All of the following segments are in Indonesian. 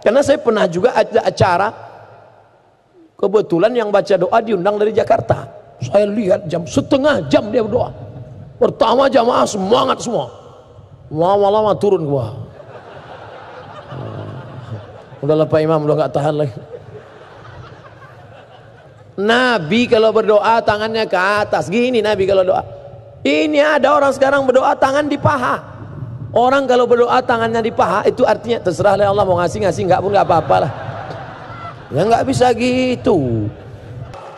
Karena saya pernah juga ada acara kebetulan yang baca doa diundang dari Jakarta. Saya lihat jam setengah jam dia berdoa. Pertama jamaah semangat semua. Lama-lama turun gua. Udah Pak Imam udah gak tahan lagi. Nabi kalau berdoa tangannya ke atas. Gini Nabi kalau doa. Ini ada orang sekarang berdoa tangan di paha. Orang kalau berdoa tangannya di paha itu artinya terserah lah Allah mau ngasih ngasih nggak pun nggak apa-apa lah. Ya nggak bisa gitu.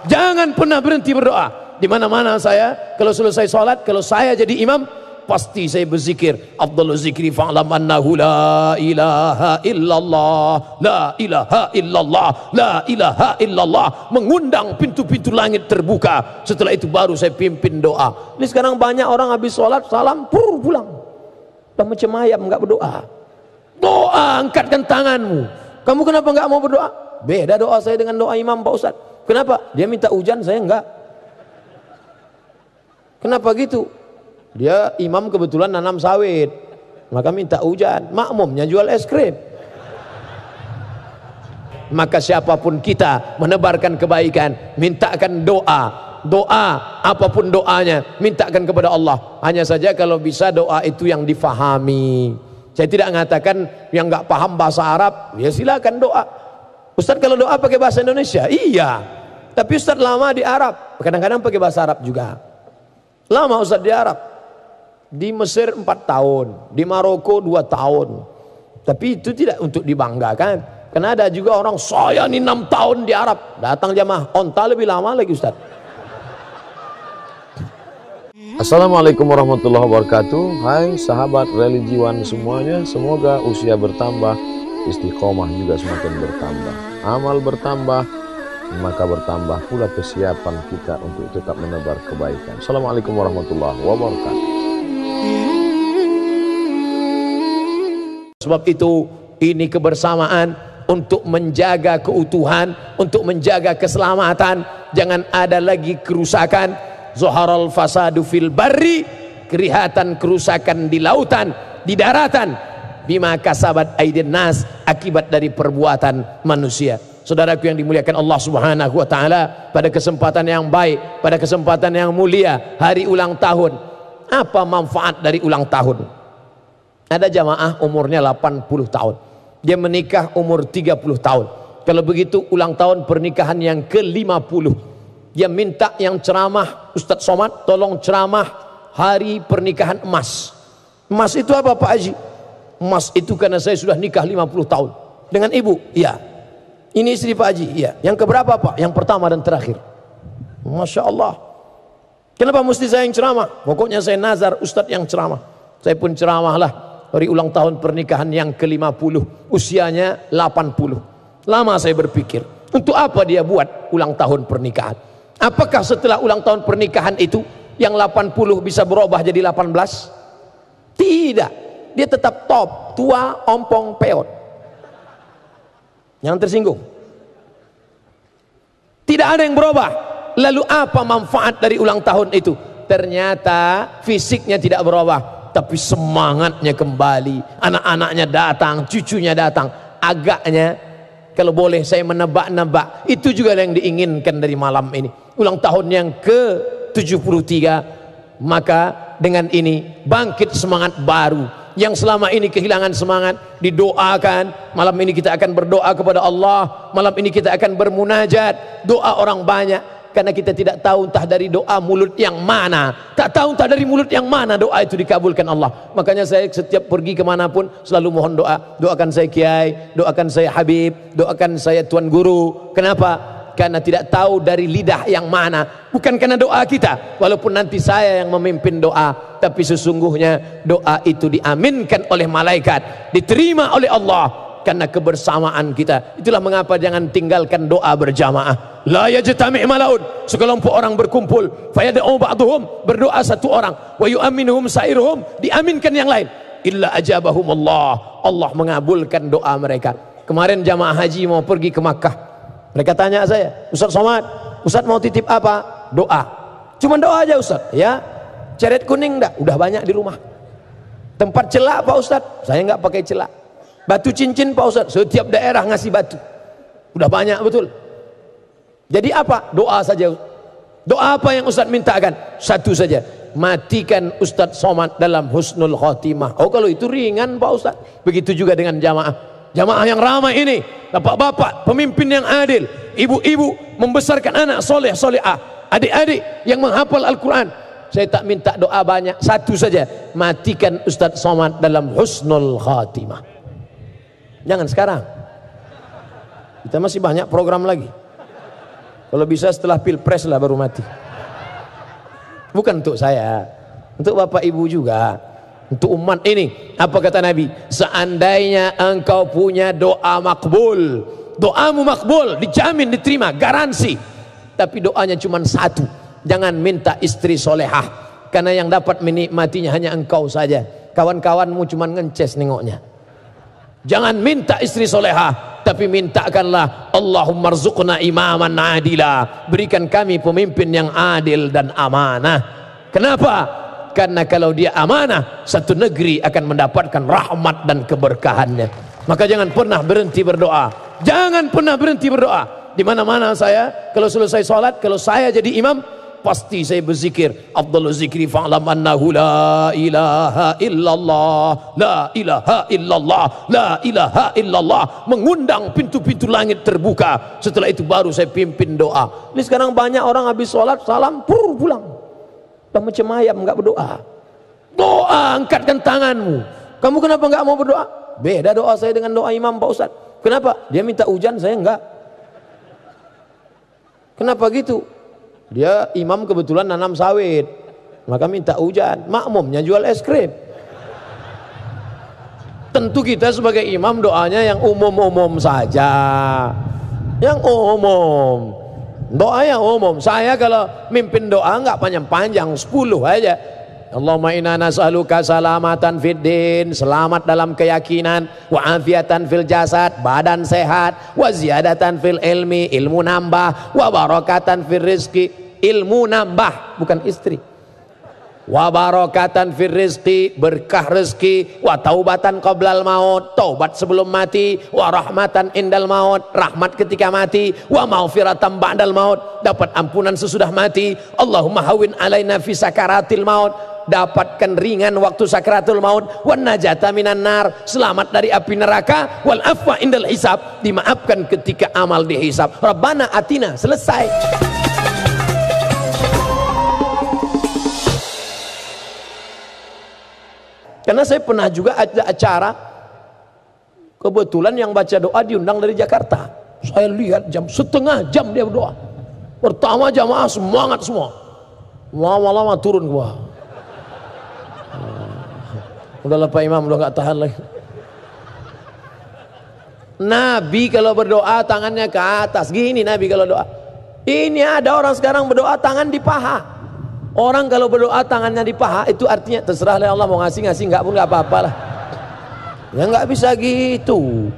Jangan pernah berhenti berdoa. Di mana-mana saya kalau selesai sholat kalau saya jadi imam pasti saya berzikir Abdul zikri fa'lam annahu la ilaha illallah la ilaha illallah la ilaha illallah mengundang pintu-pintu langit terbuka setelah itu baru saya pimpin doa ini sekarang banyak orang habis sholat salam pur pulang udah macam ayam enggak berdoa doa angkatkan tanganmu kamu kenapa enggak mau berdoa beda doa saya dengan doa imam Pak Ustaz kenapa dia minta hujan saya enggak kenapa gitu dia imam kebetulan nanam sawit. Maka minta hujan. Makmumnya jual es krim. Maka siapa pun kita menebarkan kebaikan, mintakan doa. Doa, apa pun doanya, mintakan kepada Allah. Hanya saja kalau bisa doa itu yang difahami. Saya tidak mengatakan yang nggak paham bahasa Arab, ya silakan doa. Ustaz kalau doa pakai bahasa Indonesia, iya. Tapi Ustaz lama di Arab, kadang-kadang pakai bahasa Arab juga. Lama Ustaz di Arab, di Mesir 4 tahun, di Maroko 2 tahun. Tapi itu tidak untuk dibanggakan. Karena ada juga orang saya ini 6 tahun di Arab, datang jamaah onta lebih lama lagi Ustaz. Assalamualaikum warahmatullahi wabarakatuh Hai sahabat religiwan semuanya Semoga usia bertambah Istiqomah juga semakin bertambah Amal bertambah Maka bertambah pula kesiapan kita Untuk tetap menebar kebaikan Assalamualaikum warahmatullahi wabarakatuh Sebab itu ini kebersamaan untuk menjaga keutuhan, untuk menjaga keselamatan. Jangan ada lagi kerusakan. Zuharal fasadu fil barri, kelihatan kerusakan di lautan, di daratan. Bima kasabat aidin nas, akibat dari perbuatan manusia. Saudaraku yang dimuliakan Allah Subhanahu wa taala, pada kesempatan yang baik, pada kesempatan yang mulia, hari ulang tahun. Apa manfaat dari ulang tahun? Ada jamaah umurnya 80 tahun. Dia menikah umur 30 tahun. Kalau begitu ulang tahun pernikahan yang ke-50. Dia minta yang ceramah, Ustadz Somad tolong ceramah hari pernikahan emas. Emas itu apa Pak Haji? Emas itu karena saya sudah nikah 50 tahun. Dengan ibu? Iya. Ini istri Pak Haji? Iya. Yang keberapa Pak? Yang pertama dan terakhir. Masya Allah. Kenapa mesti saya yang ceramah? Pokoknya saya nazar Ustadz yang ceramah. Saya pun ceramah lah hari ulang tahun pernikahan yang ke-50 usianya 80 lama saya berpikir untuk apa dia buat ulang tahun pernikahan apakah setelah ulang tahun pernikahan itu yang 80 bisa berubah jadi 18 tidak. Dia tetap top tua ompong peot. Yang tersinggung. Tidak ada yang berubah. Lalu apa manfaat dari ulang tahun itu? Ternyata fisiknya tidak berubah tapi semangatnya kembali. Anak-anaknya datang cucunya datang. Agaknya kalau boleh saya menebak-nebak itu juga yang diinginkan dari malam ini. Ulang tahun yang ke 73 maka dengan ini bangkit semangat baru. Yang selama ini kehilangan semangat didoakan. Malam ini kita akan berdoa kepada Allah. Malam ini kita akan bermunajat. Doa orang banyak karena kita tidak tahu entah dari doa mulut yang mana. Tak tahu entah dari mulut yang mana doa itu dikabulkan Allah. Makanya saya setiap pergi ke mana pun selalu mohon doa. Doakan saya kiai doakan saya habib doakan saya tuan guru. Kenapa? Karena tidak tahu dari lidah yang mana. Bukan karena doa kita. Walaupun nanti saya yang memimpin doa. Tapi sesungguhnya doa itu diaminkan oleh malaikat. Diterima oleh Allah karena kebersamaan kita. Itulah mengapa jangan tinggalkan doa berjamaah. La yajtami' malaun. Sekelompok orang berkumpul, fayad'u ba'dhum, berdoa satu orang, wa yu'minuhum sairuhum, diaminkan yang lain. Illa ajabahum Allah. Allah mengabulkan doa mereka. Kemarin jamaah haji mau pergi ke Makkah. Mereka tanya saya, Ustaz Somad, Ustaz mau titip apa? Doa. Cuma doa aja Ustaz, ya. Ceret kuning enggak? Udah banyak di rumah. Tempat celak Pak Ustaz? Saya enggak pakai celak Batu cincin Pak Ustaz, setiap daerah ngasih batu. Udah banyak betul. Jadi apa? Doa saja. Doa apa yang Ustaz mintakan? Satu saja. Matikan Ustaz Somad dalam husnul khotimah. Oh kalau itu ringan Pak Ustaz. Begitu juga dengan jamaah. Jamaah yang ramai ini. Bapak-bapak, pemimpin yang adil. Ibu-ibu membesarkan anak soleh solehah. Adik-adik yang menghafal Al-Quran. Saya tak minta doa banyak. Satu saja. Matikan Ustaz Somad dalam husnul khatimah. Jangan sekarang. Kita masih banyak program lagi. Kalau bisa setelah pilpres lah baru mati. Bukan untuk saya, untuk bapak ibu juga, untuk umat ini. Apa kata Nabi? Seandainya engkau punya doa makbul, doamu makbul, dijamin diterima, garansi. Tapi doanya cuma satu. Jangan minta istri solehah, karena yang dapat menikmatinya hanya engkau saja. Kawan-kawanmu cuma ngences nengoknya. Jangan minta istri soleha, tapi mintakanlah Allahumma rzuqna imaman adila. Berikan kami pemimpin yang adil dan amanah. Kenapa? Karena kalau dia amanah, satu negeri akan mendapatkan rahmat dan keberkahannya. Maka jangan pernah berhenti berdoa. Jangan pernah berhenti berdoa. Di mana-mana saya, kalau selesai sholat, kalau saya jadi imam, pasti saya berzikir afdalul zikri fa'lam annahu la ilaha illallah la ilaha illallah la ilaha illallah. Mengundang pintu-pintu langit terbuka. Setelah itu baru saya pimpin doa. Ini sekarang banyak orang habis sholat salam pur pulang. Macam ayam enggak berdoa. Doa angkatkan tanganmu. Kamu kenapa enggak mau berdoa? Beda doa saya dengan doa imam Pak Ustaz kenapa? Dia minta hujan saya enggak kenapa gitu dia imam kebetulan nanam sawit. Maka minta hujan. Makmumnya jual es krim. Tentu kita sebagai imam doanya yang umum-umum saja. Yang umum. Doa yang umum. Saya kalau mimpin doa enggak panjang-panjang, 10 aja. Allahumma inna nas'aluka salamatan fid din, selamat dalam keyakinan, wa afiatan fil jasad, badan sehat, wa ziyadatan fil ilmi, ilmu nambah, wa barakatan fil rizki, ilmu nambah bukan istri. Wa barakatan fir rizqi berkah rezeki. Wa taubatan qablal maut taubat sebelum mati. Wa rahmatan indal maut rahmat ketika mati. Wa maghfiratan ba'dal maut dapat ampunan sesudah mati. Allahumma hawin alaina fi sakaratil maut dapatkan ringan waktu sakratul maut wan najata minan nar selamat dari api neraka wal afwa indal hisab dimaafkan ketika amal dihisab rabbana atina selesai Karena saya pernah juga ada acara kebetulan yang baca doa diundang dari Jakarta. Saya lihat jam setengah jam dia berdoa. Pertama jamaah semangat semua. Lama-lama turun gua. Udah Pak Imam udah gak tahan lagi. Nabi kalau berdoa tangannya ke atas. Gini Nabi kalau doa. Ini ada orang sekarang berdoa tangan di paha. Orang kalau berdoa tangannya di paha itu artinya terserah lah Allah mau ngasih ngasih nggak pun nggak apa-apa lah. Ya nggak bisa gitu.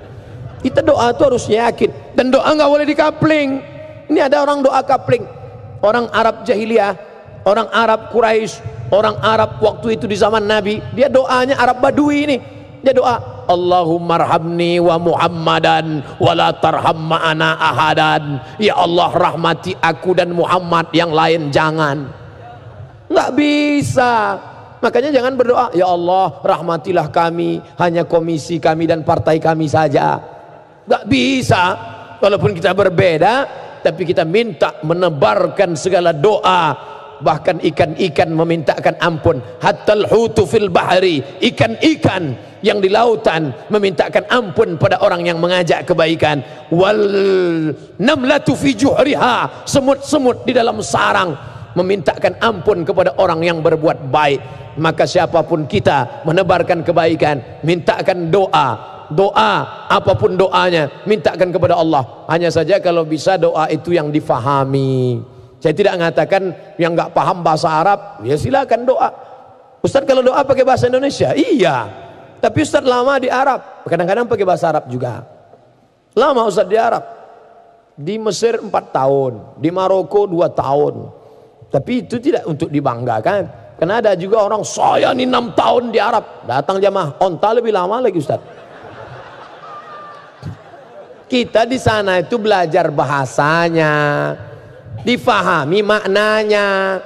Kita doa tuh harus yakin dan doa nggak boleh dikapling. Ini ada orang doa kapling. Orang Arab jahiliyah, orang Arab Quraisy, orang Arab waktu itu di zaman Nabi, dia doanya Arab Badui ini. Dia doa, Allahumma arhamni wa Muhammadan wa la tarham ma'ana ahadan. Ya Allah rahmati aku dan Muhammad yang lain jangan nggak bisa makanya jangan berdoa ya Allah rahmatilah kami hanya komisi kami dan partai kami saja nggak bisa walaupun kita berbeda tapi kita minta menebarkan segala doa bahkan ikan-ikan memintakan ampun. Hatal hutu fil bahari ikan-ikan yang di lautan memintakan ampun pada orang yang mengajak kebaikan. Wal namlatu fi juhriha semut-semut di dalam sarang memintakan ampun kepada orang yang berbuat baik. Maka siapa pun kita menebarkan kebaikan mintakan doa. Doa apa pun doanya mintakan kepada Allah. Hanya saja kalau bisa doa itu yang difahami saya tidak mengatakan yang nggak paham bahasa Arab ya silakan doa. Ustaz kalau doa pakai bahasa Indonesia? Iya. Tapi Ustaz lama di Arab. Kadang-kadang pakai bahasa Arab juga. Lama Ustaz di Arab. Di Mesir 4 tahun. Di Maroko 2 tahun. Tapi itu tidak untuk dibanggakan. Karena ada juga orang saya ini enam tahun di Arab. Datang jamaah onta lebih lama lagi Ustaz. kita di sana itu belajar bahasanya, difahami maknanya.